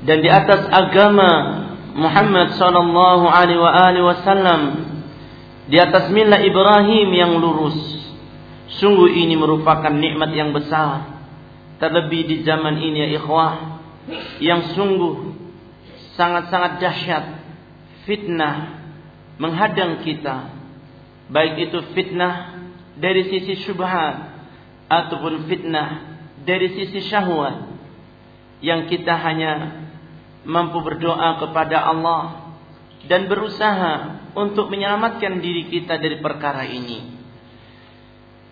dan di atas agama Muhammad sallallahu alaihi wasallam di atas milah Ibrahim yang lurus sungguh ini merupakan nikmat yang besar terlebih di zaman ini ya ikhwah yang sungguh sangat-sangat dahsyat fitnah menghadang kita baik itu fitnah dari sisi syubhat ataupun fitnah dari sisi syahwat yang kita hanya mampu berdoa kepada Allah dan berusaha untuk menyelamatkan diri kita dari perkara ini.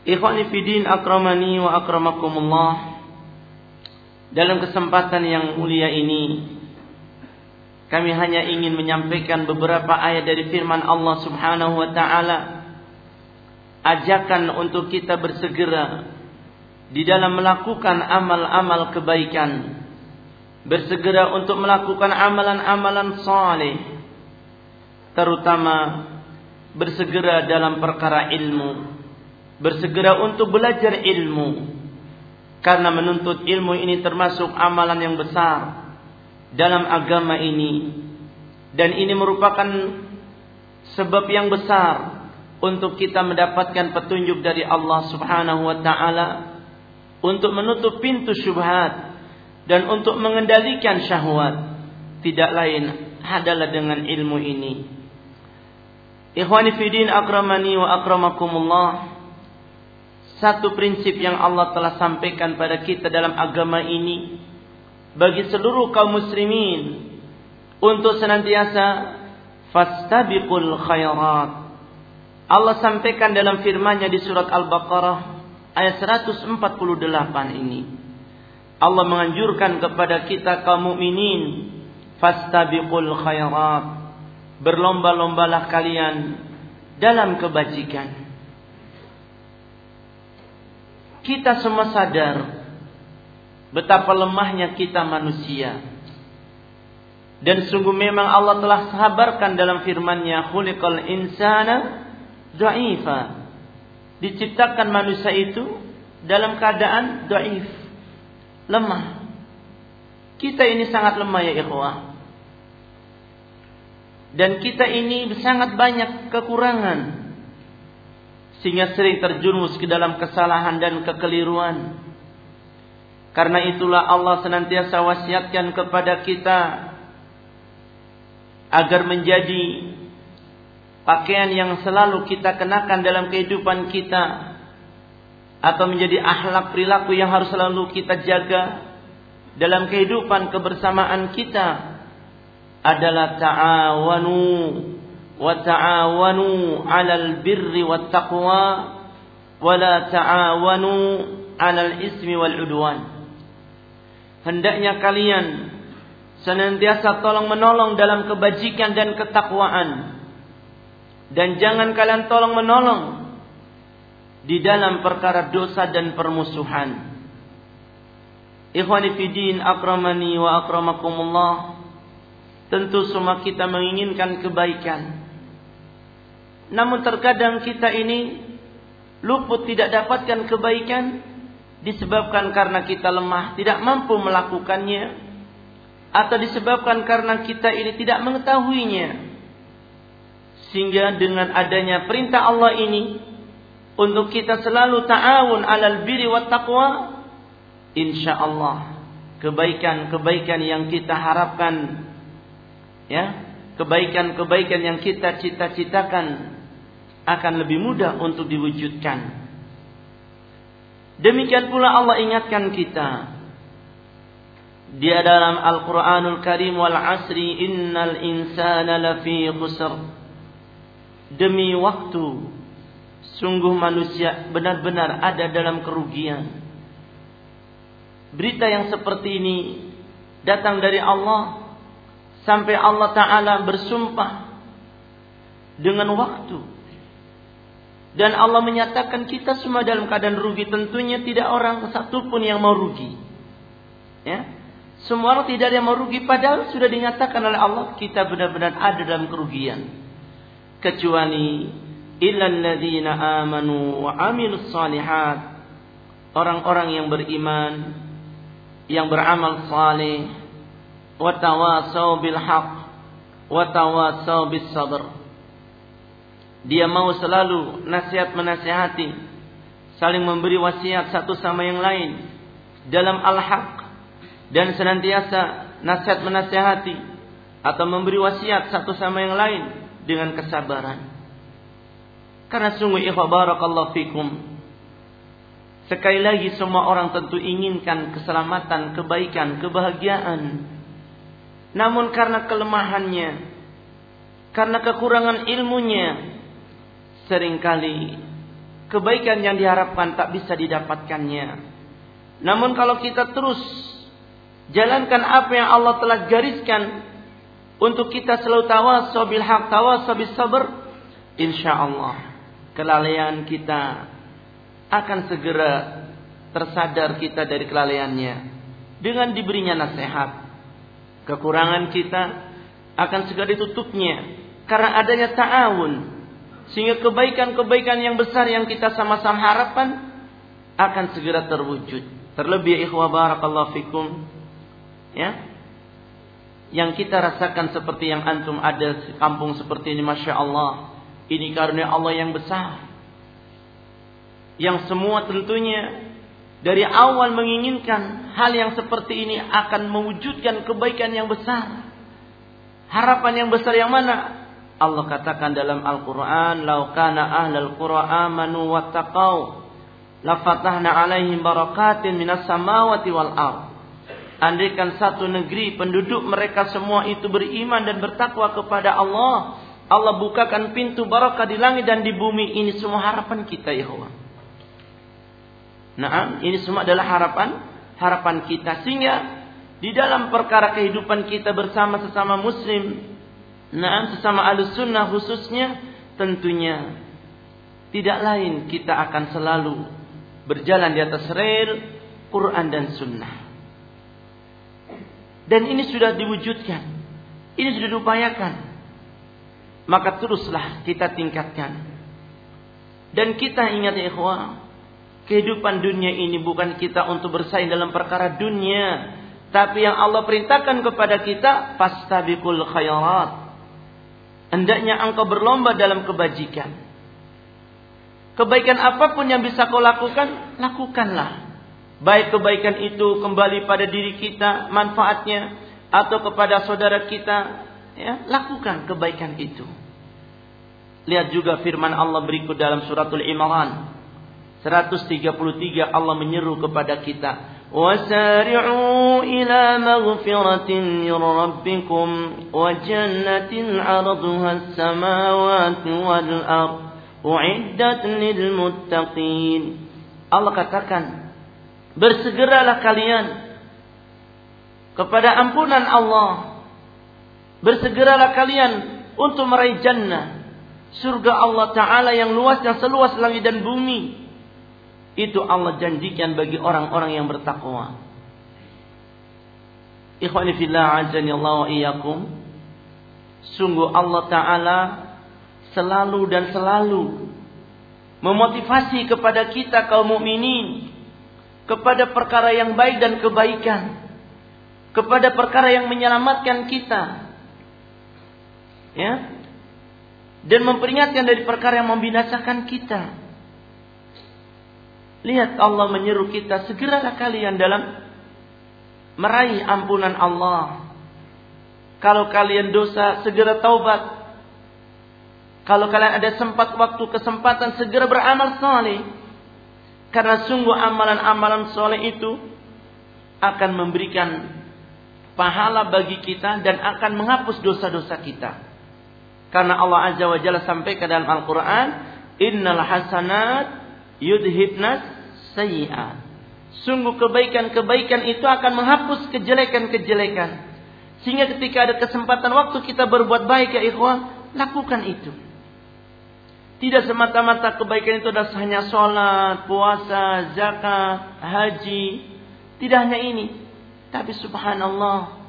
Ikhwani fidin akramani wa akramakumullah. Dalam kesempatan yang mulia ini kami hanya ingin menyampaikan beberapa ayat dari firman Allah Subhanahu wa taala ajakan untuk kita bersegera di dalam melakukan amal-amal kebaikan. Bersegera untuk melakukan amalan-amalan saleh. Terutama bersegera dalam perkara ilmu. Bersegera untuk belajar ilmu. Karena menuntut ilmu ini termasuk amalan yang besar dalam agama ini. Dan ini merupakan sebab yang besar untuk kita mendapatkan petunjuk dari Allah Subhanahu wa taala untuk menutup pintu syubhat dan untuk mengendalikan syahwat tidak lain adalah dengan ilmu ini. Ikhwani fidin akramani wa akramakumullah. Satu prinsip yang Allah telah sampaikan pada kita dalam agama ini bagi seluruh kaum muslimin untuk senantiasa fastabiqul khairat. Allah sampaikan dalam firman-Nya di surat Al-Baqarah ayat 148 ini. Allah menganjurkan kepada kita kaum mukminin fastabiqul khairat. Berlomba-lombalah kalian dalam kebajikan. Kita semua sadar betapa lemahnya kita manusia. Dan sungguh memang Allah telah sabarkan dalam firman-Nya khuliqal insana dha'ifa diciptakan manusia itu dalam keadaan dhaif lemah. Kita ini sangat lemah ya ikhwah. Dan kita ini sangat banyak kekurangan. Sehingga sering terjerumus ke dalam kesalahan dan kekeliruan. Karena itulah Allah senantiasa wasiatkan kepada kita agar menjadi pakaian yang selalu kita kenakan dalam kehidupan kita atau menjadi akhlak perilaku yang harus selalu kita jaga dalam kehidupan kebersamaan kita adalah ta'awanu wa ta'awanu 'alal birri wat taqwa wa la ta'awanu 'alal ismi wal udwan. Hendaknya kalian senantiasa tolong menolong dalam kebajikan dan ketakwaan dan jangan kalian tolong menolong di dalam perkara dosa dan permusuhan. Ikhwani fidin akramani wa akramakumullah. Tentu semua kita menginginkan kebaikan. Namun terkadang kita ini luput tidak dapatkan kebaikan disebabkan karena kita lemah, tidak mampu melakukannya atau disebabkan karena kita ini tidak mengetahuinya. Sehingga dengan adanya perintah Allah ini untuk kita selalu ta'awun alal biri wa taqwa insyaallah kebaikan-kebaikan yang kita harapkan ya kebaikan-kebaikan yang kita cita-citakan akan lebih mudah untuk diwujudkan. Demikian pula Allah ingatkan kita di dalam Al-Qur'anul Karim wal asri innal insana lafi khusr demi waktu Sungguh manusia benar-benar ada dalam kerugian. Berita yang seperti ini datang dari Allah sampai Allah Ta'ala bersumpah dengan waktu. Dan Allah menyatakan kita semua dalam keadaan rugi. Tentunya tidak orang satu pun yang mau rugi. Ya. Semua orang tidak ada yang mau rugi. Padahal sudah dinyatakan oleh Allah kita benar-benar ada dalam kerugian. Kecuali illal ladzina amanu wa amilus salihat orang-orang yang beriman, yang beramal saleh, wa tawasau bil haq, wa tawasau bis sabr. Dia mau selalu nasihat menasihati, saling memberi wasiat satu sama yang lain dalam al-haq dan senantiasa nasihat menasihati atau memberi wasiat satu sama yang lain dengan kesabaran. Karena sungguh ikhwa barakallahu fikum. Sekali lagi semua orang tentu inginkan keselamatan, kebaikan, kebahagiaan. Namun karena kelemahannya, karena kekurangan ilmunya, sering kali kebaikan yang diharapkan tak bisa didapatkannya. Namun kalau kita terus jalankan apa yang Allah telah gariskan untuk kita selalu tawasau bil haq, tawasau bis sabr, insyaallah kelalaian kita akan segera tersadar kita dari kelalaiannya dengan diberinya nasihat. Kekurangan kita akan segera ditutupnya karena adanya ta'awun sehingga kebaikan-kebaikan yang besar yang kita sama-sama harapkan akan segera terwujud. Terlebih ikhwah barakallahu fikum. Ya. Yang kita rasakan seperti yang antum ada di kampung seperti ini Masya Allah. Ini karunia Allah yang besar. Yang semua tentunya dari awal menginginkan hal yang seperti ini akan mewujudkan kebaikan yang besar. Harapan yang besar yang mana? Allah katakan dalam Al-Quran, "Lau kana ahlal qura amanu wattaqau, lafatahna alaihim barakatin minas samawati wal ard." Andaikan satu negeri penduduk mereka semua itu beriman dan bertakwa kepada Allah, Allah bukakan pintu barakah di langit dan di bumi. Ini semua harapan kita ya Allah. Nah, ini semua adalah harapan harapan kita sehingga di dalam perkara kehidupan kita bersama sesama muslim Nah, sesama alus sunnah khususnya tentunya tidak lain kita akan selalu berjalan di atas rel Quran dan sunnah. Dan ini sudah diwujudkan. Ini sudah diupayakan. Maka teruslah kita tingkatkan. Dan kita ingat ya ikhwah, kehidupan dunia ini bukan kita untuk bersaing dalam perkara dunia, tapi yang Allah perintahkan kepada kita fastabiqul khairat Hendaknya engkau berlomba dalam kebajikan. Kebaikan apa pun yang bisa kau lakukan, lakukanlah. Baik kebaikan itu kembali pada diri kita, manfaatnya, atau kepada saudara kita, ya, lakukan kebaikan itu. Lihat juga firman Allah berikut dalam suratul Imran. 133 Allah menyeru kepada kita وسارعوا إلى مغفرة من ربكم وجنة عرضها السماوات والأرض أعدت للمتقين Allah katakan bersegeralah kalian kepada ampunan Allah bersegeralah kalian untuk meraih jannah surga Allah Ta'ala yang luas yang seluas langit dan bumi itu Allah janjikan bagi orang-orang yang bertakwa. Ikhwani fillah azani Allah wa iyyakum. Sungguh Allah taala selalu dan selalu memotivasi kepada kita kaum mukminin kepada perkara yang baik dan kebaikan. Kepada perkara yang menyelamatkan kita. Ya. Dan memperingatkan dari perkara yang membinasakan kita. Lihat Allah menyeru kita segeralah kalian dalam meraih ampunan Allah. Kalau kalian dosa segera taubat. Kalau kalian ada sempat waktu kesempatan segera beramal soleh. Karena sungguh amalan-amalan soleh itu akan memberikan pahala bagi kita dan akan menghapus dosa-dosa kita. Karena Allah Azza wa Jalla sampaikan dalam Al-Quran, Innal hasanat yudhibnas sayyi'at. Sungguh kebaikan-kebaikan itu akan menghapus kejelekan-kejelekan. Sehingga ketika ada kesempatan waktu kita berbuat baik ya ikhwah, lakukan itu. Tidak semata-mata kebaikan itu adalah hanya sholat, puasa, zakat, haji. Tidak hanya ini. Tapi subhanallah.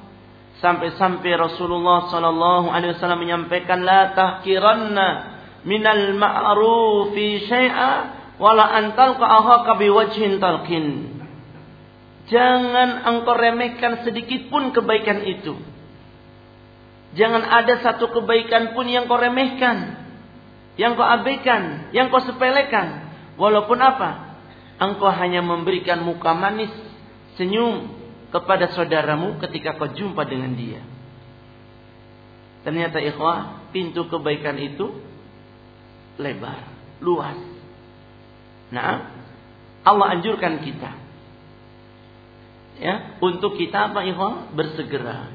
Sampai-sampai Rasulullah sallallahu alaihi wasallam menyampaikan la tahkiranna minal ma'rufi syai'a wala antal ahaka biwajhin talqin. Jangan engkau remehkan sedikit pun kebaikan itu. Jangan ada satu kebaikan pun yang kau remehkan. Yang kau abaikan. Yang kau sepelekan. Walaupun apa? Engkau hanya memberikan muka manis. Senyum kepada saudaramu ketika kau jumpa dengan dia. Ternyata ikhwah, pintu kebaikan itu lebar, luas. Nah, Allah anjurkan kita. Ya, untuk kita apa ikhwah? Bersegera.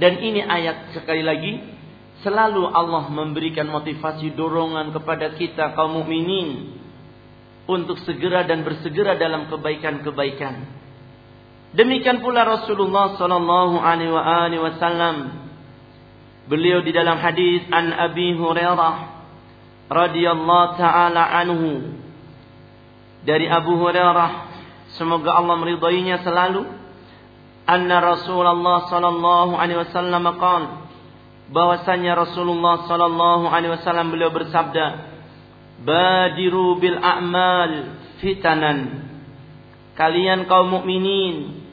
Dan ini ayat sekali lagi selalu Allah memberikan motivasi dorongan kepada kita kaum mukminin untuk segera dan bersegera dalam kebaikan-kebaikan. Demikian pula Rasulullah sallallahu alaihi wasallam. Beliau di dalam hadis an Abi Hurairah radhiyallahu taala anhu. Dari Abu Hurairah semoga Allah meridainya selalu. Anna Rasulullah sallallahu alaihi wasallam qaal bahwasanya Rasulullah sallallahu alaihi wasallam beliau bersabda badiru bil a'mal fitanan. Kalian kaum mukminin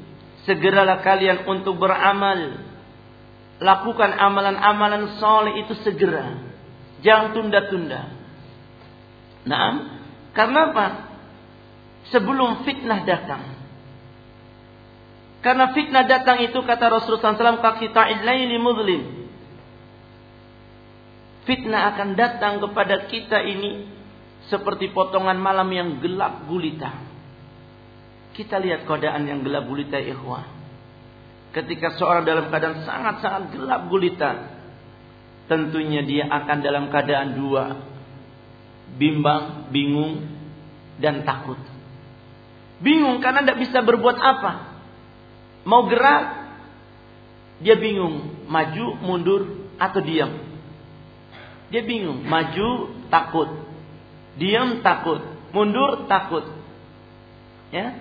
segeralah kalian untuk beramal. Lakukan amalan-amalan soleh itu segera. Jangan tunda-tunda. Nah karena apa? Sebelum fitnah datang. Karena fitnah datang itu kata Rasulullah SAW kita ilaili muslim. Fitnah akan datang kepada kita ini seperti potongan malam yang gelap gulita. Kita lihat keadaan yang gelap gulita ikhwah. Ketika seorang dalam keadaan sangat-sangat gelap gulita. Tentunya dia akan dalam keadaan dua. Bimbang, bingung, dan takut. Bingung karena tidak bisa berbuat apa. Mau gerak, dia bingung. Maju, mundur, atau diam. Dia bingung. Maju, takut. Diam, takut. Mundur, takut. Ya,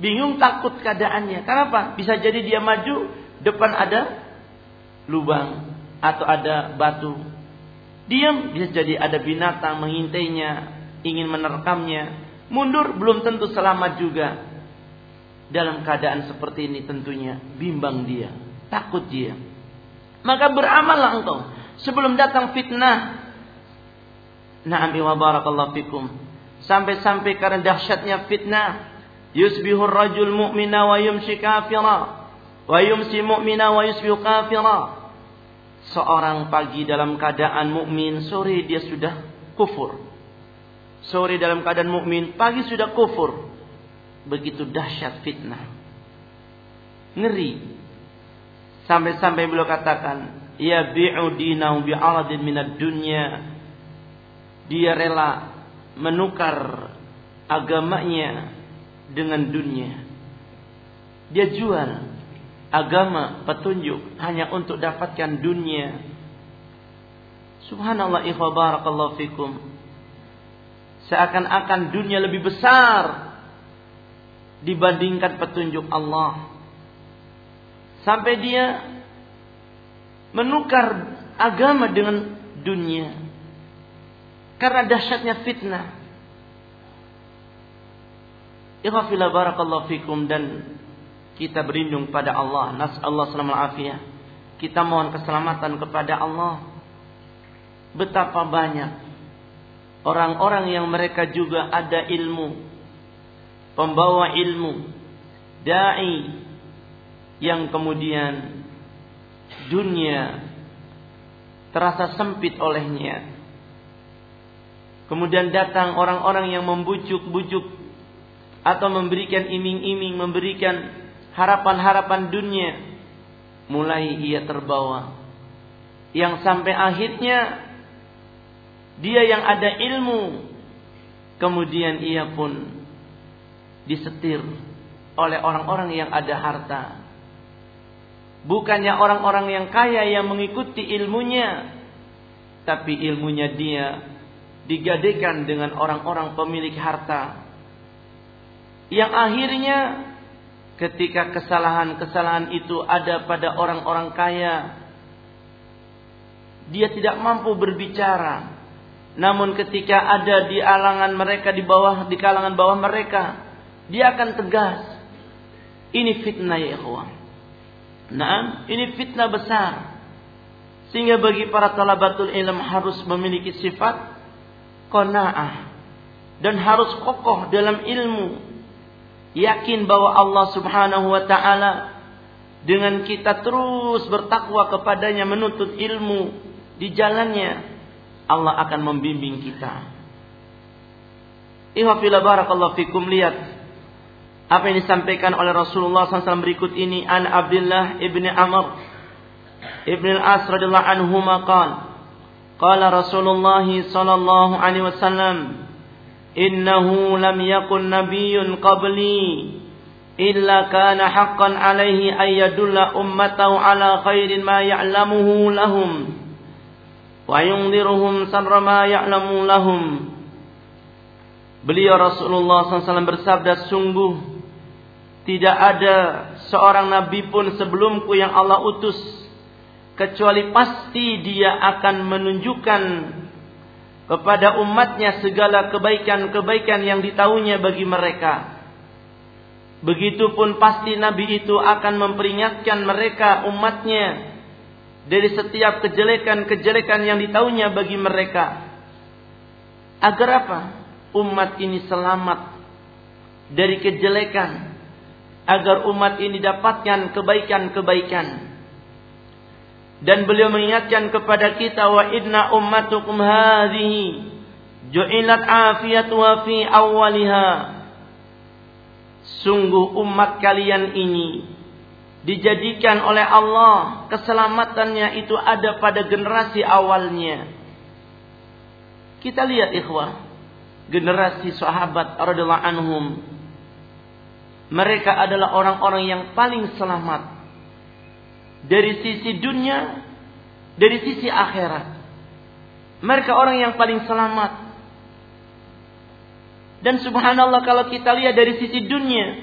Bingung, takut keadaannya. Kenapa? Bisa jadi dia maju, depan ada lubang atau ada batu. Diam, bisa jadi ada binatang mengintainya, ingin menerkamnya Mundur belum tentu selamat juga. Dalam keadaan seperti ini tentunya bimbang dia, takut dia. Maka beramallah engkau sebelum datang fitnah. Na'am wa barakallahu fikum. Sampai-sampai karena dahsyatnya fitnah, yusbihu rajul mu'mina wa yumsi kafira. Wa yumsi mu'mina wa yusbihu kafira. Seorang pagi dalam keadaan mukmin, sore dia sudah kufur sore dalam keadaan mukmin, pagi sudah kufur. Begitu dahsyat fitnah. Ngeri. Sampai-sampai beliau katakan, ya bi'u dinahu bi'aradin minad dunya. Dia rela menukar agamanya dengan dunia. Dia jual agama petunjuk hanya untuk dapatkan dunia. Subhanallah ikhwa barakallahu fikum. Seakan-akan dunia lebih besar dibandingkan petunjuk Allah. Sampai dia menukar agama dengan dunia. Karena dahsyatnya fitnah. Fikum dan kita berlindung pada Allah. Nas Allah. Kita mohon keselamatan kepada Allah. Betapa banyak orang-orang yang mereka juga ada ilmu, pembawa ilmu, dai yang kemudian dunia terasa sempit olehnya. Kemudian datang orang-orang yang membujuk-bujuk atau memberikan iming-iming, memberikan harapan-harapan dunia. Mulai ia terbawa. Yang sampai akhirnya dia yang ada ilmu, kemudian ia pun disetir oleh orang-orang yang ada harta. Bukannya orang-orang yang kaya yang mengikuti ilmunya, tapi ilmunya dia digadekan dengan orang-orang pemilik harta. Yang akhirnya ketika kesalahan-kesalahan itu ada pada orang-orang kaya, dia tidak mampu berbicara Namun ketika ada di alangan mereka di bawah di kalangan bawah mereka, dia akan tegas. Ini fitnah ya ikhwan. Nah, ini fitnah besar. Sehingga bagi para talabatul ilm harus memiliki sifat qanaah dan harus kokoh dalam ilmu. Yakin bahwa Allah Subhanahu wa taala dengan kita terus bertakwa kepadanya menuntut ilmu di jalannya Allah akan membimbing kita. Ihwafila barakallahu fikum lihat apa yang disampaikan oleh Rasulullah SAW berikut ini an Abdullah ibni Amr ibn al-As radhiyallahu anhu maqal qala Rasulullah sallallahu alaihi wasallam innahu lam yakun nabiyyun qabli illa kana haqqan alaihi ay yadulla ummatahu ala khairin ma ya'lamuhu lahum wa yunziruhum sarra ma ya'lamu lahum. Beliau Rasulullah SAW bersabda sungguh tidak ada seorang nabi pun sebelumku yang Allah utus kecuali pasti dia akan menunjukkan kepada umatnya segala kebaikan-kebaikan yang ditahunya bagi mereka. Begitupun pasti Nabi itu akan memperingatkan mereka umatnya dari setiap kejelekan-kejelekan yang ditahunya bagi mereka. Agar apa? Umat ini selamat dari kejelekan. Agar umat ini dapatkan kebaikan-kebaikan. Dan beliau mengingatkan kepada kita wa inna ummatukum hadhihi ju'ilat afiyatuha fi awwaliha. Sungguh umat kalian ini dijadikan oleh Allah keselamatannya itu ada pada generasi awalnya. Kita lihat ikhwah, generasi sahabat radhiyallahu anhum mereka adalah orang-orang yang paling selamat dari sisi dunia, dari sisi akhirat. Mereka orang yang paling selamat. Dan subhanallah kalau kita lihat dari sisi dunia,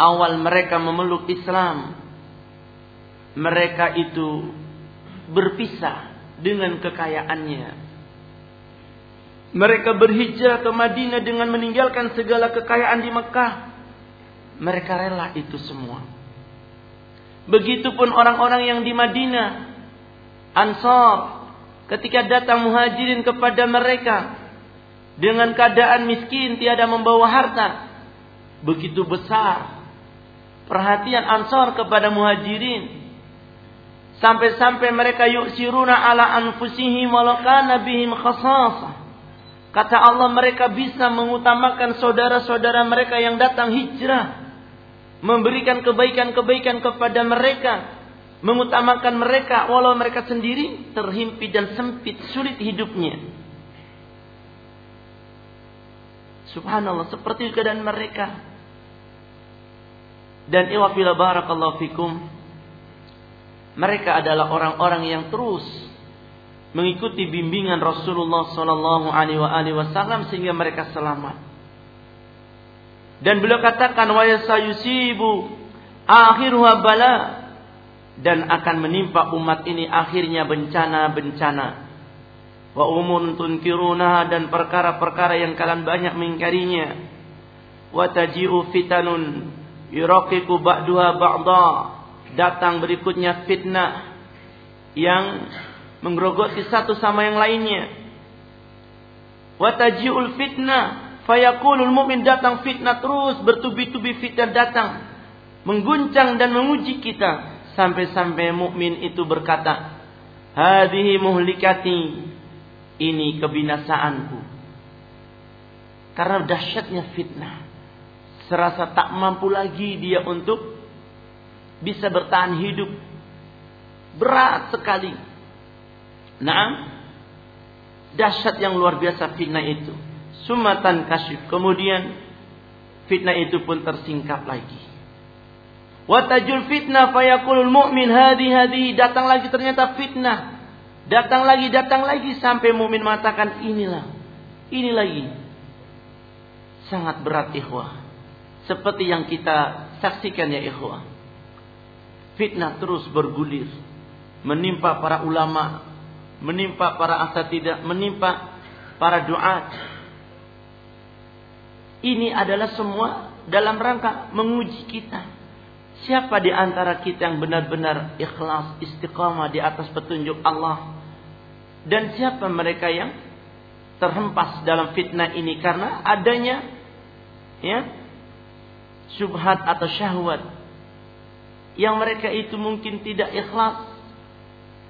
awal mereka memeluk Islam, mereka itu berpisah dengan kekayaannya. Mereka berhijrah ke Madinah dengan meninggalkan segala kekayaan di Mekah. Mereka rela itu semua. Begitupun orang-orang yang di Madinah. Ansar. Ketika datang muhajirin kepada mereka. Dengan keadaan miskin tiada membawa harta. Begitu besar. Perhatian Ansar kepada muhajirin. Sampai-sampai mereka yuksiruna ala anfusihim walau kana bihim khasasah. Kata Allah mereka bisa mengutamakan saudara-saudara mereka yang datang hijrah memberikan kebaikan-kebaikan kepada mereka, mengutamakan mereka walau mereka sendiri terhimpit dan sempit, sulit hidupnya. Subhanallah, seperti keadaan mereka. Dan iwafila barakallahu fikum. Mereka adalah orang-orang yang terus mengikuti bimbingan Rasulullah wasallam sehingga mereka selamat. Dan beliau katakan wa yasayusibu akhiruha bala dan akan menimpa umat ini akhirnya bencana-bencana. Wa umun tunkiruna dan perkara-perkara yang kalian banyak mengingkarinya. Wa taji'u fitanun yuraqiqu ba'duha ba'da. Datang berikutnya fitnah yang menggerogoti satu sama yang lainnya. Wa taji'ul fitnah Fayakulul mu'min datang fitnah terus bertubi-tubi fitnah datang mengguncang dan menguji kita sampai-sampai mukmin itu berkata, "Hadhihi muhlikati." Ini kebinasaanku. Karena dahsyatnya fitnah. Serasa tak mampu lagi dia untuk bisa bertahan hidup. Berat sekali. Nah, dahsyat yang luar biasa fitnah itu. Sumatan kasyif. Kemudian fitnah itu pun tersingkap lagi. Watajul fitnah fayakulul mu'min hadi hadi datang lagi ternyata fitnah. Datang lagi, datang lagi sampai mukmin mengatakan inilah. Ini lagi. Sangat berat ikhwah. Seperti yang kita saksikan ya ikhwah. Fitnah terus bergulir. Menimpa para ulama. menimpa para asatidah, menimpa para duat. Ini adalah semua dalam rangka menguji kita. Siapa di antara kita yang benar-benar ikhlas, istiqamah di atas petunjuk Allah? Dan siapa mereka yang terhempas dalam fitnah ini karena adanya ya syubhat atau syahwat yang mereka itu mungkin tidak ikhlas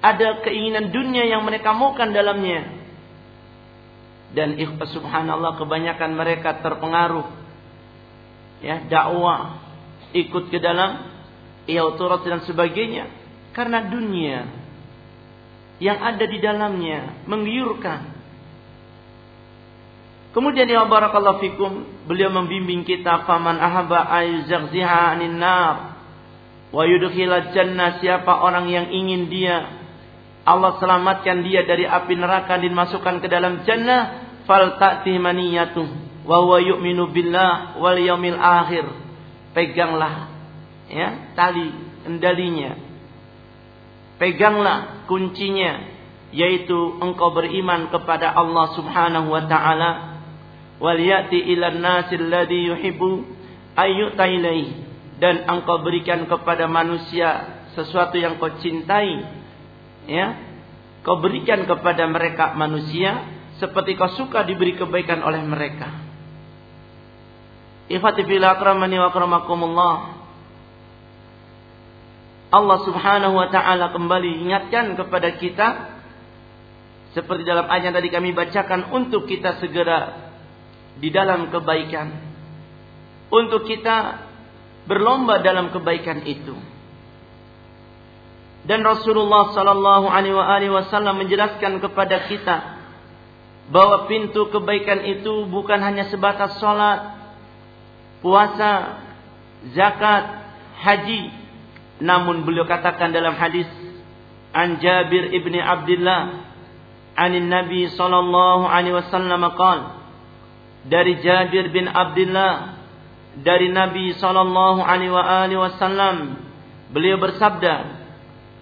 ada keinginan dunia yang mereka maukan dalamnya. Dan subhanallah kebanyakan mereka terpengaruh ya dakwah ikut ke dalam iauturat dan sebagainya karena dunia yang ada di dalamnya menggiurkan. Kemudian ya barakallahu fikum beliau membimbing kita faman ahaba ayuzakziha anin nar wa yudkhilal jannah siapa orang yang ingin dia Allah selamatkan dia dari api neraka dan masukkan ke dalam jannah fal ta'ti maniyatuh wa huwa yu'minu billah wal yaumil akhir. Peganglah ya tali kendalinya. Peganglah kuncinya yaitu engkau beriman kepada Allah Subhanahu wa taala. Wal yati ila nasil ladzi yuhibbu ayyuta dan engkau berikan kepada manusia sesuatu yang kau cintai ya. Kau berikan kepada mereka manusia seperti kau suka diberi kebaikan oleh mereka. Ifati fil akramani wa akramakumullah. Allah Subhanahu wa taala kembali ingatkan kepada kita seperti dalam ayat tadi kami bacakan untuk kita segera di dalam kebaikan. Untuk kita berlomba dalam kebaikan itu. Dan Rasulullah sallallahu alaihi wasallam menjelaskan kepada kita bahwa pintu kebaikan itu bukan hanya sebatas salat, puasa, zakat, haji, namun beliau katakan dalam hadis An Jabir ibni Abdullah an Nabi sallallahu alaihi wasallam qaal dari Jabir bin Abdullah dari Nabi sallallahu alaihi wasallam beliau bersabda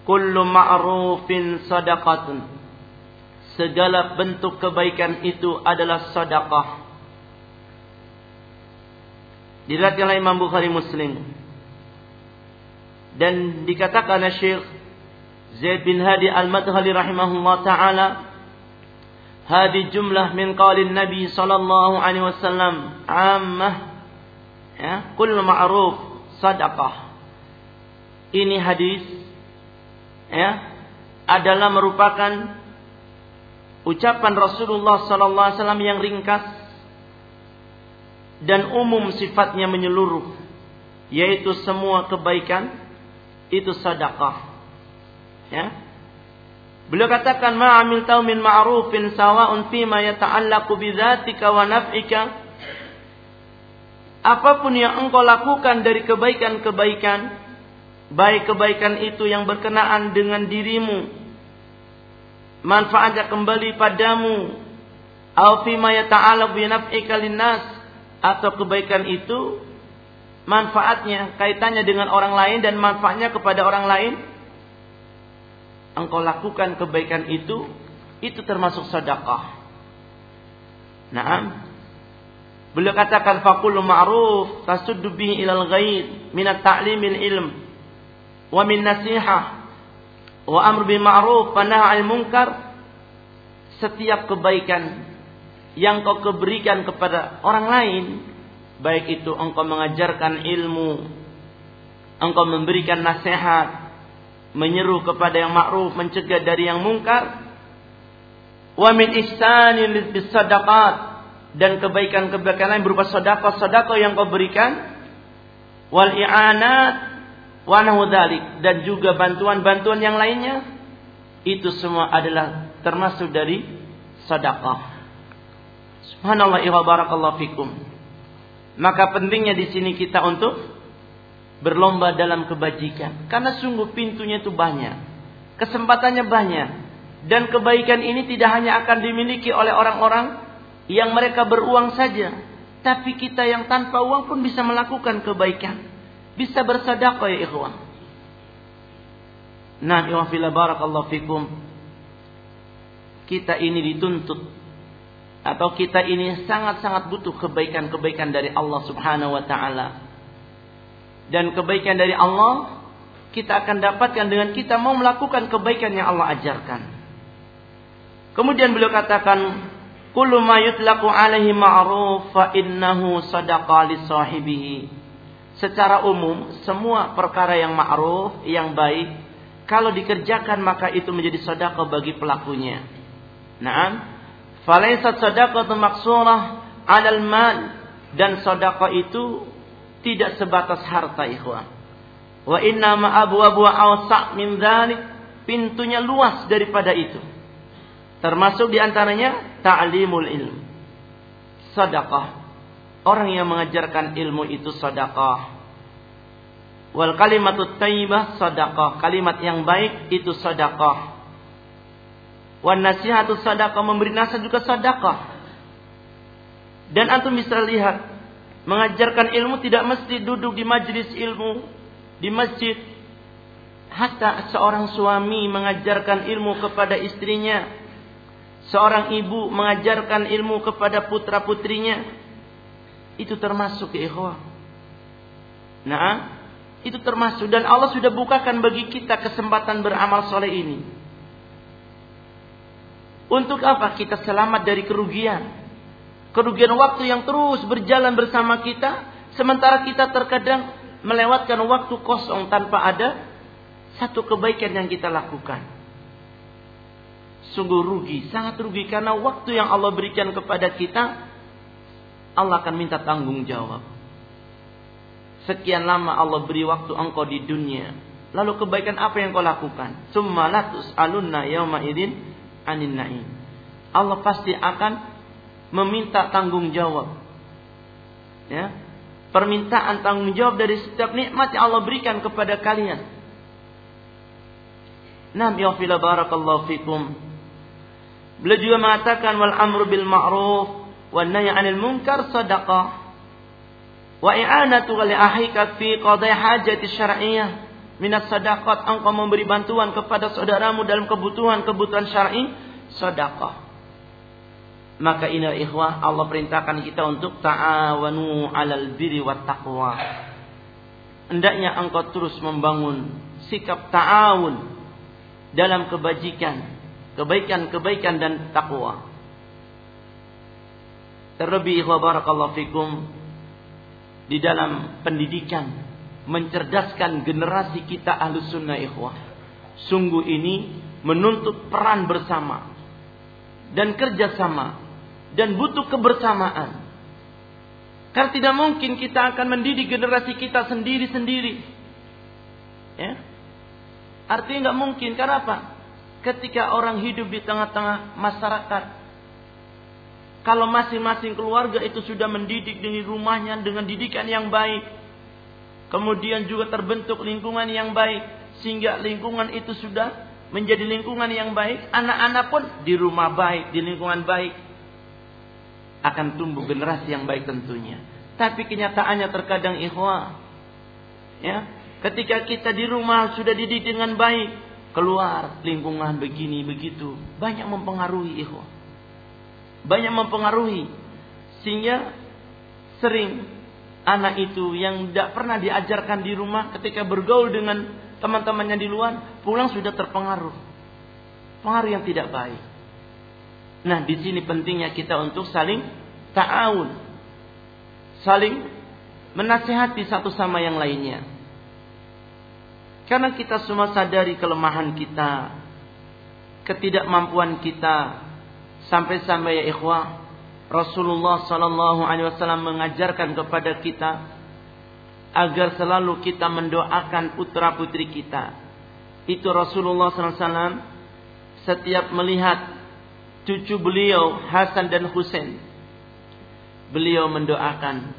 kullu ma'rufin sadaqatun segala bentuk kebaikan itu adalah sedekah. Diriwayatkan oleh Imam Bukhari Muslim. Dan dikatakan Syekh Zaid bin Hadi Al-Madkhali rahimahullah taala hadi jumlah min qalin Nabi sallallahu alaihi wasallam ammah ya kullu ma'ruf sadaqah ini hadis ya adalah merupakan ucapan Rasulullah sallallahu alaihi wasallam yang ringkas dan umum sifatnya menyeluruh yaitu semua kebaikan itu sedekah. Ya. Beliau katakan ma'amil tau min ma'rufin sawa'un fima yata'allaqu bidzatika wa naf'ika. Apa pun yang engkau lakukan dari kebaikan-kebaikan baik kebaikan itu yang berkenaan dengan dirimu manfaatnya kembali padamu. Atau kebaikan itu manfaatnya kaitannya dengan orang lain dan manfaatnya kepada orang lain. Engkau lakukan kebaikan itu itu termasuk sedekah. Naam. Beliau katakan faqulu ma'ruf tasuddu bihi ilal ghaib min at-ta'limil ilm wa min nasihah wa amr bil ma'ruf wa nahy munkar. Setiap kebaikan yang kau berikan kepada orang lain baik itu engkau mengajarkan ilmu engkau memberikan nasihat menyeru kepada yang ma'ruf mencegah dari yang mungkar wa min ihsanin bis sadaqat dan kebaikan-kebaikan lain berupa sedekah-sedekah yang kau berikan wal i'anat dan juga bantuan-bantuan yang lainnya itu semua adalah termasuk dari sedekah. Subhanallah wa barakallahu fikum. Maka pentingnya di sini kita untuk berlomba dalam kebajikan karena sungguh pintunya itu banyak. Kesempatannya banyak dan kebaikan ini tidak hanya akan dimiliki oleh orang-orang yang mereka beruang saja, tapi kita yang tanpa uang pun bisa melakukan kebaikan bisa bersedekah ya ikhwan. Nah, ikhwan fillah barakallahu fikum. kita ini dituntut atau kita ini sangat-sangat butuh kebaikan-kebaikan dari Allah Subhanahu wa taala. Dan kebaikan dari Allah kita akan dapatkan dengan kita mau melakukan kebaikan yang Allah ajarkan. Kemudian beliau katakan, "Kullu ma yutlaqu alaihi ma'ruf fa innahu sadaqa li sahibihi." Secara umum, semua perkara yang ma'ruf, yang baik, kalau dikerjakan maka itu menjadi sedekah bagi pelakunya. Naam. Falaisat sadaqatu maqsurah 'alal mal dan sedekah itu tidak sebatas harta ikhwah. Wa inna ma abwabu awsa' min dzalik pintunya luas daripada itu. Termasuk di antaranya ta'limul ilm. Sedekah. Orang yang mengajarkan ilmu itu sedekah. Wal kalimatut tayyibah sadaqah. Kalimat yang baik itu sadaqah. Wan nasihatu sadaqah. Memberi nasihat juga sadaqah. Dan antum bisa lihat. Mengajarkan ilmu tidak mesti duduk di majlis ilmu. Di masjid. Hatta seorang suami mengajarkan ilmu kepada istrinya. Seorang ibu mengajarkan ilmu kepada putra putrinya. Itu termasuk ya ikhwah. Nah, itu termasuk dan Allah sudah bukakan bagi kita kesempatan beramal soleh ini. Untuk apa? Kita selamat dari kerugian. Kerugian waktu yang terus berjalan bersama kita. Sementara kita terkadang melewatkan waktu kosong tanpa ada satu kebaikan yang kita lakukan. Sungguh rugi, sangat rugi karena waktu yang Allah berikan kepada kita, Allah akan minta tanggung jawab. Sekian lama Allah beri waktu engkau di dunia. Lalu kebaikan apa yang kau lakukan? Summa latus alunna yauma idin anin na'im. Allah pasti akan meminta tanggung jawab. Ya. Permintaan tanggung jawab dari setiap nikmat yang Allah berikan kepada kalian. Nam ya fila barakallahu fikum. Beliau juga mengatakan wal amru bil ma'ruf wan nahy 'anil munkar sadaqah wa i'anatu li ahika fi qadai hajati engkau memberi bantuan kepada saudaramu dalam kebutuhan-kebutuhan syar'i sedekah maka ini ikhwah Allah perintahkan kita untuk ta'awanu 'alal birri wat taqwa. Hendaknya engkau terus membangun sikap ta'awun dalam kebajikan kebaikan-kebaikan dan takwa terlebih barakallahu fikum di dalam pendidikan mencerdaskan generasi kita ahlus sunnah ikhwah. Sungguh ini menuntut peran bersama dan kerjasama dan butuh kebersamaan. Karena tidak mungkin kita akan mendidik generasi kita sendiri-sendiri. Ya? Artinya nggak mungkin. Karena apa? Ketika orang hidup di tengah-tengah masyarakat kalau masing-masing keluarga itu sudah mendidik di rumahnya dengan didikan yang baik. Kemudian juga terbentuk lingkungan yang baik. Sehingga lingkungan itu sudah menjadi lingkungan yang baik. Anak-anak pun di rumah baik, di lingkungan baik. Akan tumbuh generasi yang baik tentunya. Tapi kenyataannya terkadang ikhwah. Ya, ketika kita di rumah sudah dididik dengan baik. Keluar lingkungan begini, begitu. Banyak mempengaruhi ikhwah banyak mempengaruhi sehingga sering anak itu yang tidak pernah diajarkan di rumah ketika bergaul dengan teman-temannya di luar pulang sudah terpengaruh. Pengaruh yang tidak baik. Nah di sini pentingnya kita untuk saling ta'awun. Saling menasehati satu sama yang lainnya. Karena kita semua sadari kelemahan kita ketidakmampuan kita Sampai-sampai ya ikhwah, Rasulullah sallallahu alaihi wasallam mengajarkan kepada kita agar selalu kita mendoakan putra-putri kita. Itu Rasulullah sallallahu alaihi wasallam setiap melihat cucu beliau Hasan dan Husain beliau mendoakan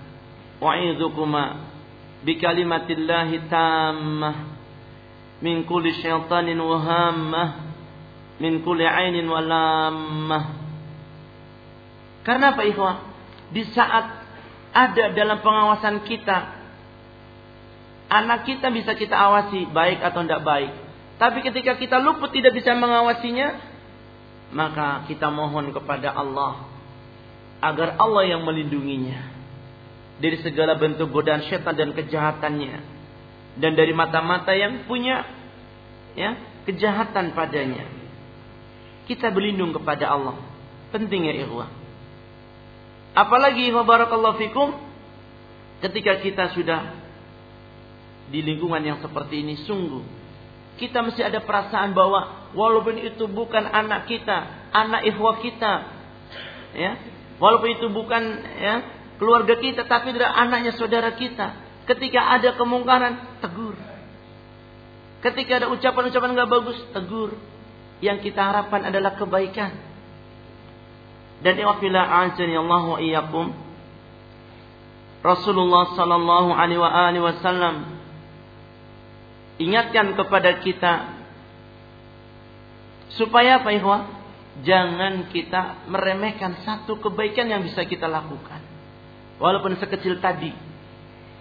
wa'idukuma bi kalimatillahi tammah min kulli syaitanin wa hammah min kulli ainin walamah. Karena apa ikhwah? Di saat ada dalam pengawasan kita, anak kita bisa kita awasi baik atau tidak baik. Tapi ketika kita luput tidak bisa mengawasinya, maka kita mohon kepada Allah agar Allah yang melindunginya dari segala bentuk godaan setan dan kejahatannya dan dari mata-mata yang punya ya kejahatan padanya. Kita berlindung kepada Allah. Penting ya ikhwah. Apalagi barakallahu fikum ketika kita sudah di lingkungan yang seperti ini sungguh kita mesti ada perasaan bahwa walaupun itu bukan anak kita, anak ikhwah kita, ya, walaupun itu bukan ya keluarga kita, tapi adalah anaknya saudara kita. Ketika ada kemungkaran, tegur. Ketika ada ucapan-ucapan nggak bagus, tegur. Yang kita harapkan adalah kebaikan. Dan iwafillah azani Allah wa iyyakum. Rasulullah sallallahu alaihi wasallam ingatkan kepada kita supaya apa ikhwah? Jangan kita meremehkan satu kebaikan yang bisa kita lakukan. Walaupun sekecil tadi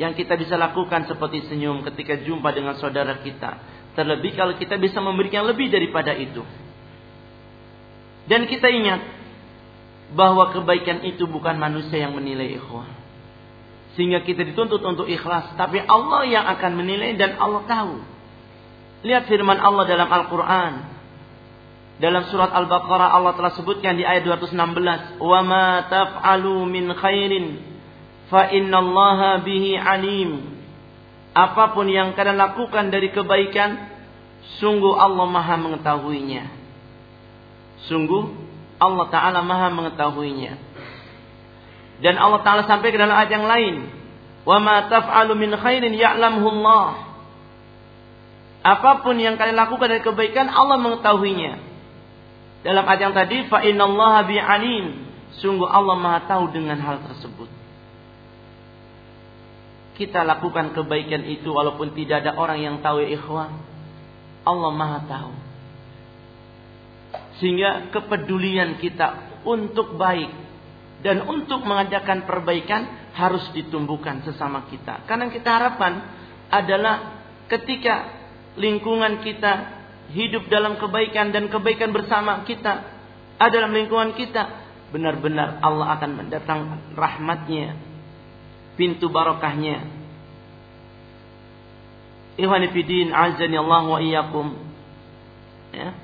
yang kita bisa lakukan seperti senyum ketika jumpa dengan saudara kita. Terlebih kalau kita bisa memberikan lebih daripada itu. Dan kita ingat bahwa kebaikan itu bukan manusia yang menilai ikhwah. Sehingga kita dituntut untuk ikhlas. Tapi Allah yang akan menilai dan Allah tahu. Lihat firman Allah dalam Al-Quran. Dalam surat Al-Baqarah Allah telah sebutkan di ayat 216. Wa ma taf'alu min khairin fa innallaha bihi alim. Apa pun yang kalian lakukan dari kebaikan, sungguh Allah Maha mengetahuinya. Sungguh Allah Ta'ala Maha mengetahuinya. Dan Allah Ta'ala sampai ke dalam ayat yang lain. Ma taf'alu min khairin ya'lamhu Allah. Apa pun yang kalian lakukan dari kebaikan Allah mengetahuinya. Dalam ayat yang tadi fa innallaha bi'alim. Sungguh Allah Maha tahu dengan hal tersebut. Kita lakukan kebaikan itu walaupun tidak ada orang yang tahu ya ikhwan. Allah Maha tahu. Sehingga kepedulian kita untuk baik dan untuk mengadakan perbaikan harus ditumbuhkan sesama kita. Karena kita harapkan adalah ketika lingkungan kita hidup dalam kebaikan dan kebaikan bersama kita ada dalam lingkungan kita benar-benar Allah akan mendatang rahmatnya pintu barokahnya. Ikhwani fidin azani Allah wa iyyakum. Ya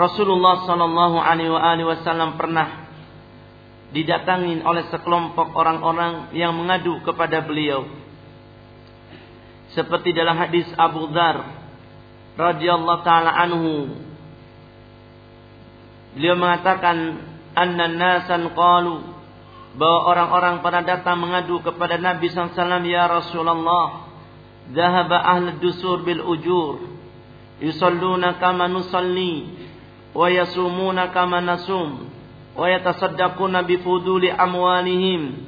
Rasulullah sallallahu alaihi wasallam pernah didatangin oleh sekelompok orang-orang yang mengadu kepada beliau. Seperti dalam hadis Abu Dhar radhiyallahu taala anhu beliau mengatakan anna nasan qalu bahwa orang-orang pada datang mengadu kepada Nabi SAW ya Rasulullah dhahaba ahli dusur bil ujur yusalluna kama nusalli wa yasumuna kama nasum wa yatasaddaquna bi fuduli amwalihim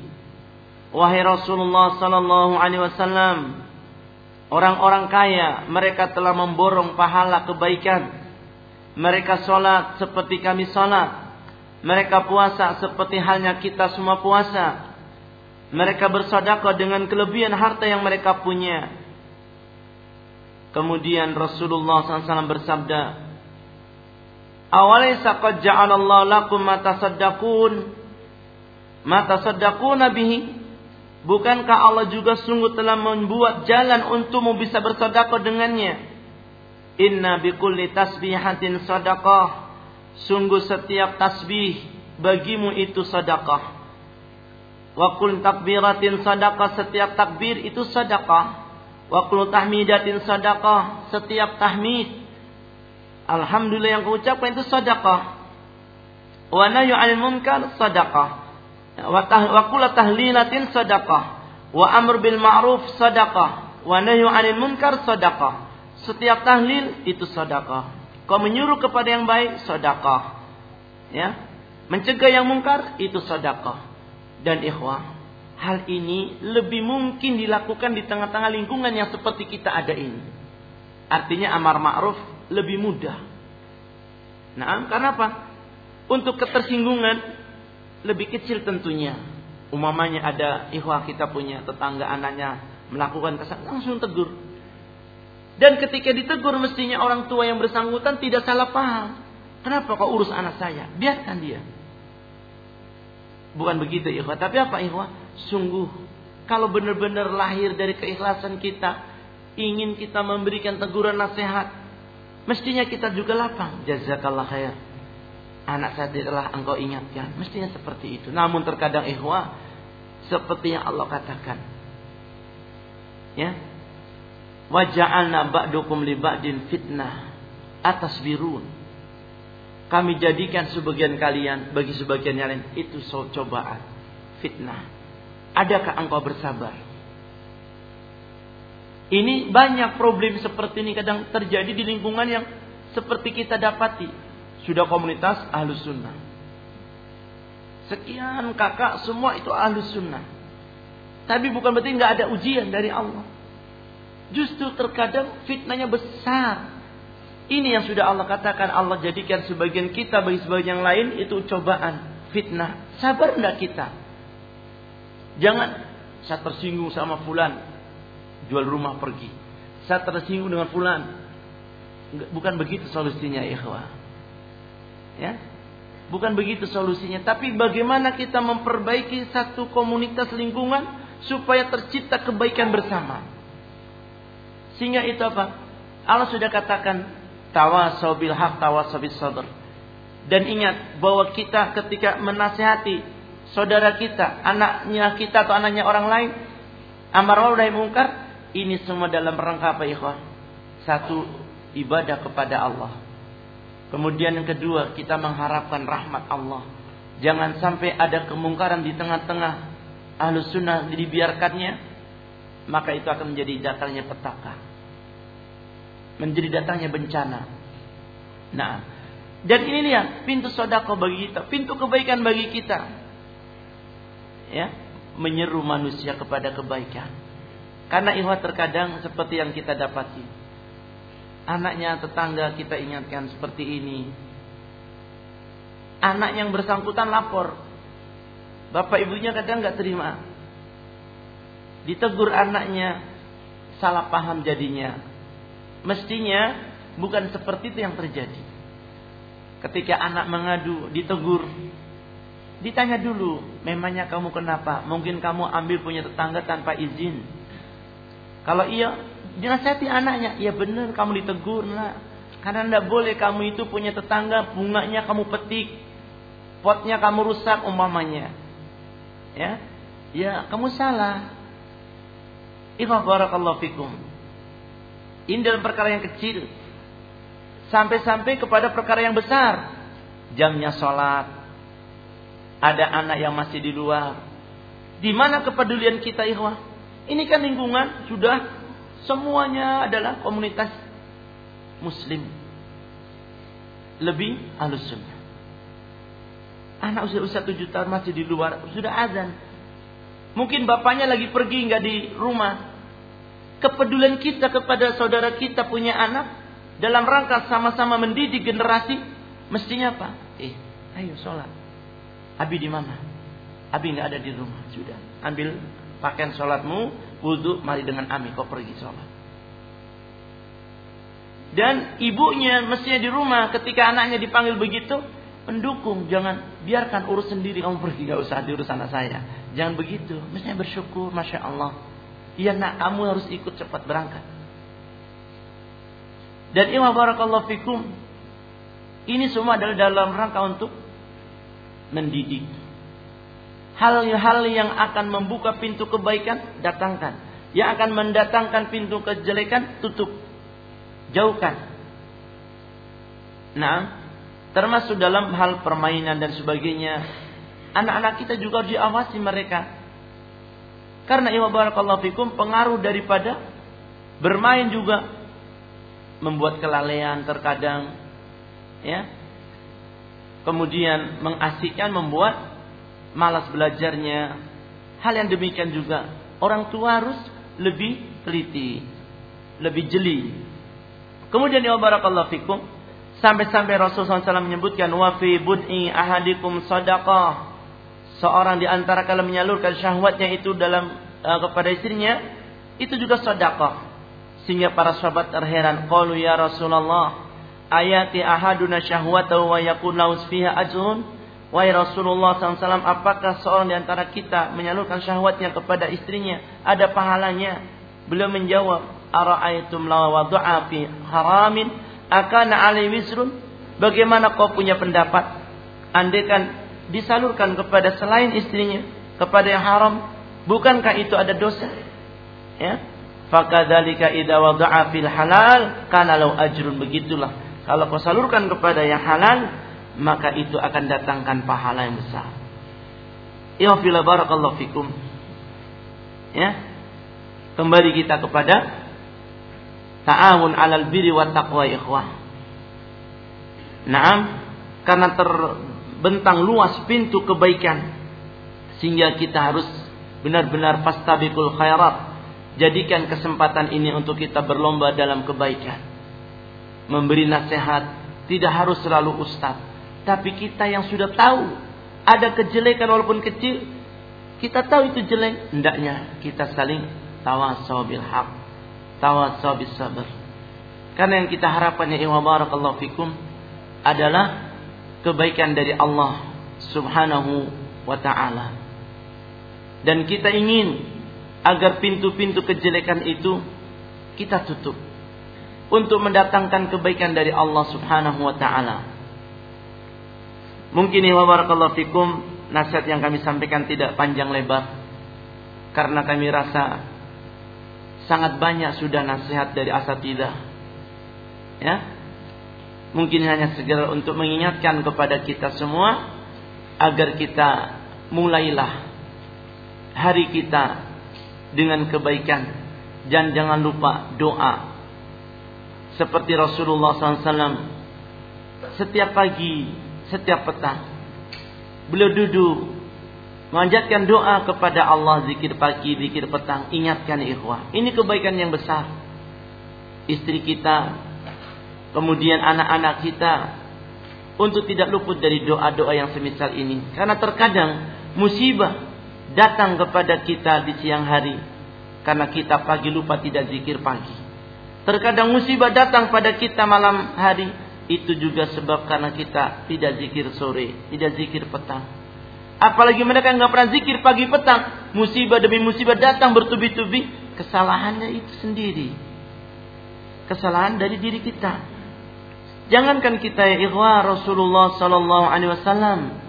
wahai Rasulullah sallallahu alaihi wasallam Orang-orang kaya, mereka telah memborong pahala kebaikan. Mereka sholat seperti kami sholat. Mereka puasa seperti halnya kita semua puasa. Mereka bersedekah dengan kelebihan harta yang mereka punya. Kemudian Rasulullah SAW bersabda, Awalaysa qad ja'alallahu lakum mata saddaqun mata saddaquna bihi Bukankah Allah juga sungguh telah membuat jalan untukmu bisa bersedekah dengannya? Inna bikulli tasbihatin sadaqah. Sungguh setiap tasbih bagimu itu sedekah. Wa kul takbiratin sadaqah setiap takbir itu sedekah. Wa kul tahmidatin sadaqah setiap tahmid. Alhamdulillah yang kau ucapkan itu sedekah. Wa nahyu 'anil munkar sedekah wa kula tahlilatin sadaqah. Wa amr bil ma'ruf sadaqah. Wa nahyu 'anil munkar sadaqah. Setiap tahlil itu sedekah kau menyuruh kepada yang baik sedekah ya? Mencegah yang mungkar itu sedekah dan ikhwah hal ini lebih mungkin dilakukan di tengah-tengah lingkungan yang seperti kita ada ini. Artinya amar ma'ruf lebih mudah nah karena apa untuk ketersinggungan lebih kecil tentunya. Umamanya ada ikhwah kita punya tetangga anaknya melakukan kesalahan langsung tegur. Dan ketika ditegur mestinya orang tua yang bersangkutan tidak salah paham. Kenapa kau urus anak saya? Biarkan dia. Bukan begitu ikhwah. Tapi apa ikhwah? Sungguh. Kalau benar-benar lahir dari keikhlasan kita. Ingin kita memberikan teguran nasihat. Mestinya kita juga lapang. Jazakallah khair. Anak saya telah engkau ingatkan. Mestinya seperti itu. Namun terkadang ikhwah. Seperti yang Allah katakan. Ya. Waja'alna ba'dukum li ba'din fitnah. Atas birun kami jadikan sebagian kalian bagi sebagian yang lain itu cobaan, fitnah. Adakah engkau bersabar? Ini banyak problem seperti ini kadang terjadi di lingkungan yang seperti kita dapati. Sudah komunitas ahlus sunnah. Sekian kakak semua itu ahlus sunnah. Tapi bukan berarti nggak ada ujian dari Allah. Justru terkadang fitnahnya besar. Ini yang sudah Allah katakan Allah jadikan sebagian kita bagi sebagian yang lain itu cobaan, fitnah. Sabar enggak kita? Jangan saya tersinggung sama fulan, jual rumah pergi. Saya tersinggung dengan fulan. Bukan begitu solusinya, ikhwah. Ya. Bukan begitu solusinya, tapi bagaimana kita memperbaiki satu komunitas lingkungan supaya tercipta kebaikan bersama. Sehingga itu apa? Allah sudah katakan Tawasau bil haq, tawasau. Dan ingat bahwa kita ketika menasihati saudara kita, anaknya kita atau anaknya orang lain, amar nahi mungkar, ini semua dalam rangka apa ikhwan? Satu ibadah kepada Allah. Kemudian yang kedua, kita mengharapkan rahmat Allah. Jangan sampai ada kemungkaran di tengah-tengah ahlus sunnah dibiarkannya, maka itu akan menjadi datangnya petaka menjadi datangnya bencana. Nah, dan ini dia pintu sodako bagi kita, pintu kebaikan bagi kita. Ya, menyeru manusia kepada kebaikan. Karena ihwat terkadang seperti yang kita dapati. Anaknya tetangga kita ingatkan seperti ini. Anak yang bersangkutan lapor. Bapak ibunya kadang nggak terima. Ditegur anaknya, salah paham jadinya. Mestinya bukan seperti itu yang terjadi. Ketika anak mengadu, ditegur, ditanya dulu, memangnya kamu kenapa? Mungkin kamu ambil punya tetangga tanpa izin. Kalau iya, dinasihati anaknya, ya benar kamu ditegur lah. Karena tidak boleh kamu itu punya tetangga, bunganya kamu petik, potnya kamu rusak umpamanya. Ya, ya kamu salah. Ikhwan barakallahu fikum. Ini dalam perkara yang kecil. Sampai-sampai kepada perkara yang besar. Jamnya sholat. Ada anak yang masih di luar. Di mana kepedulian kita ikhwah? Ini kan lingkungan sudah semuanya adalah komunitas muslim. Lebih halus sunnah. Anak usia-usia tujuh tahun masih di luar, sudah azan. Mungkin bapaknya lagi pergi nggak di rumah, kepedulian kita kepada saudara kita punya anak dalam rangka sama-sama mendidik generasi mestinya apa? Eh, ayo sholat. Abi di mana? Abi nggak ada di rumah. Sudah, ambil pakaian sholatmu, wudhu, mari dengan Ami kau pergi sholat. Dan ibunya mestinya di rumah ketika anaknya dipanggil begitu, pendukung jangan biarkan urus sendiri kamu pergi nggak usah diurus anak saya jangan begitu mestinya bersyukur masya Allah Iya nak kamu harus ikut cepat berangkat. Dan imam barakallahu fikum. Ini semua adalah dalam rangka untuk mendidik. Hal-hal yang akan membuka pintu kebaikan, datangkan. Yang akan mendatangkan pintu kejelekan, tutup. Jauhkan. Nah, termasuk dalam hal permainan dan sebagainya. Anak-anak kita juga diawasi mereka karena imam barakallahu fikum pengaruh daripada bermain juga membuat kelalaian terkadang ya. Kemudian mengasikkan membuat malas belajarnya. Hal yang demikian juga orang tua harus lebih teliti, lebih jeli. Kemudian ya barakallahu fikum sampai-sampai Rasulullah SAW menyebutkan wa fi bud'i ahadikum sadaqah seorang di antara kalian menyalurkan syahwatnya itu dalam uh, kepada istrinya itu juga sedekah sehingga para sahabat terheran qalu ya Rasulullah ayati ahaduna syahwatahu wa yakun laus fiha? Wahai Rasulullah SAW, apakah seorang di antara kita menyalurkan syahwatnya kepada istrinya? Ada pahalanya? Beliau menjawab, Ara'aitum la wadu'a fi haramin, akana alai wisrun? Bagaimana kau punya pendapat? Andaikan disalurkan kepada selain istrinya, kepada yang haram, bukankah itu ada dosa? Ya, fakadzalika idza wada'a fil halal kana law ajrun begitulah. Kalau kau salurkan kepada yang halal, maka itu akan datangkan pahala yang besar. Ya fila barakallahu fikum. Ya. Kembali kita kepada ta'awun 'alal birri wat taqwa ikhwah. Naam, karena terbentang luas pintu kebaikan sehingga kita harus benar-benar fastabiqul khairat. Jadikan kesempatan ini untuk kita berlomba dalam kebaikan. Memberi nasihat tidak harus selalu ustaz tapi kita yang sudah tahu ada kejelekan walaupun kecil, kita tahu itu jelek, hendaknya kita saling tawasau bil haq, tawasau bis sabr. Karena yang kita harapkan ya barakallahu fikum adalah kebaikan dari Allah Subhanahu wa taala. Dan kita ingin agar pintu-pintu kejelekan itu kita tutup untuk mendatangkan kebaikan dari Allah Subhanahu wa taala. Mungkin ya barakallahu fikum nasihat yang kami sampaikan tidak panjang lebar karena kami rasa sangat banyak sudah nasihat dari asatidah. Ya. Mungkin hanya segera untuk mengingatkan kepada kita semua agar kita mulailah hari kita dengan kebaikan dan jangan lupa doa seperti Rasulullah SAW setiap pagi setiap petang. Beliau duduk memanjatkan doa kepada Allah zikir pagi, zikir petang. Ingatkan ikhwah. Ini kebaikan yang besar. Istri kita, kemudian anak-anak kita untuk tidak luput dari doa-doa yang semisal ini. Karena terkadang musibah datang kepada kita di siang hari karena kita pagi lupa tidak zikir pagi. Terkadang musibah datang pada kita malam hari itu juga sebab karena kita tidak zikir sore, tidak zikir petang. Apalagi mereka nggak pernah zikir pagi petang, musibah demi musibah datang bertubi-tubi, kesalahannya itu sendiri. Kesalahan dari diri kita. Jangankan kita ya ikhwah Rasulullah sallallahu alaihi wasallam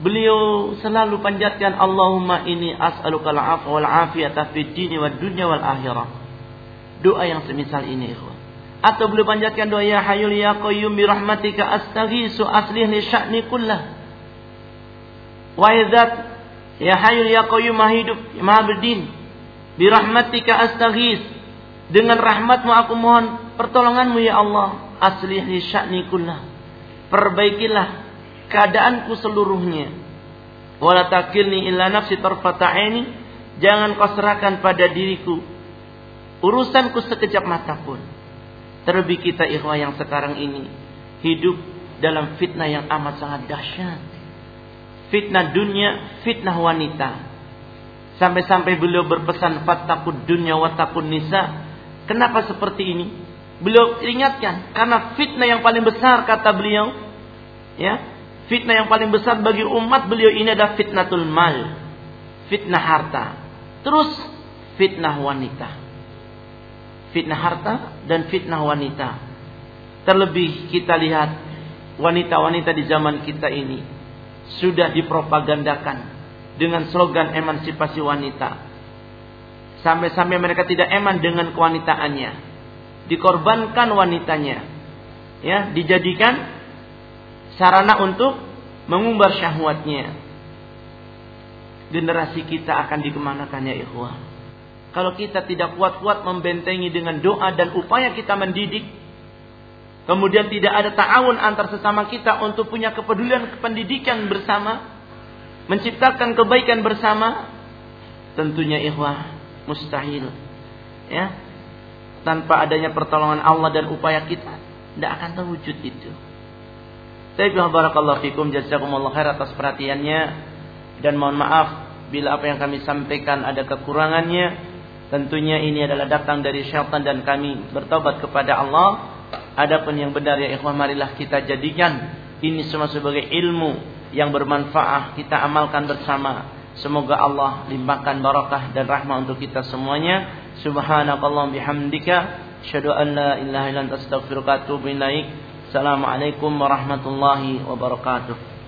Beliau selalu panjatkan Allahumma ini as'alukal afwa wal afiyata fid dini wad dunya wal akhirah. Doa yang semisal ini ikhwah. Atau beliau panjatkan doa ya hayyul ya qayyum bi rahmatika astaghisu aslih li sya'ni kullah. Wa idzat ya hayyul ya qayyum maha hidup maha berdin bi rahmatika astaghis dengan rahmatmu aku mohon pertolonganmu ya Allah aslih li sya'ni kullah. Perbaikilah keadaanku seluruhnya. Wala takilni illa nafsi tarfata Jangan kau serahkan pada diriku urusanku sekejap mata pun. Terlebih kita ikhwah yang sekarang ini hidup dalam fitnah yang amat sangat dahsyat. Fitnah dunia, fitnah wanita. Sampai-sampai beliau berpesan fatakud dunia watakun nisa. Kenapa seperti ini? Beliau ingatkan karena fitnah yang paling besar kata beliau, ya, fitnah yang paling besar bagi umat beliau ini adalah fitnatul mal, fitnah harta. Terus fitnah wanita fitnah harta dan fitnah wanita. Terlebih kita lihat wanita-wanita di zaman kita ini sudah dipropagandakan dengan slogan emansipasi wanita. Sampai-sampai mereka tidak eman dengan kewanitaannya. Dikorbankan wanitanya. Ya, dijadikan sarana untuk mengumbar syahwatnya. Generasi kita akan dikemanakan ya ikhwah. Kalau kita tidak kuat-kuat membentengi dengan doa dan upaya kita mendidik, kemudian tidak ada ta'awun antar sesama kita untuk punya kepedulian pendidikan bersama, menciptakan kebaikan bersama, tentunya ikhwah mustahil. Ya. Tanpa adanya pertolongan Allah dan upaya kita, tidak akan terwujud itu. Saya barakallahu fikum jazakumullah khair atas perhatiannya dan mohon maaf bila apa yang kami sampaikan ada kekurangannya Tentunya ini adalah datang dari syaitan dan kami bertobat kepada Allah Adapun yang benar ya ikhwah marilah kita jadikan ini semua sebagai ilmu yang bermanfaat kita amalkan bersama. Semoga Allah limpahkan barakah dan rahmah untuk kita semuanya. Subhanakallah bihamdika asyhadu an la ilaha atubu ilaik. Assalamualaikum warahmatullahi wabarakatuh.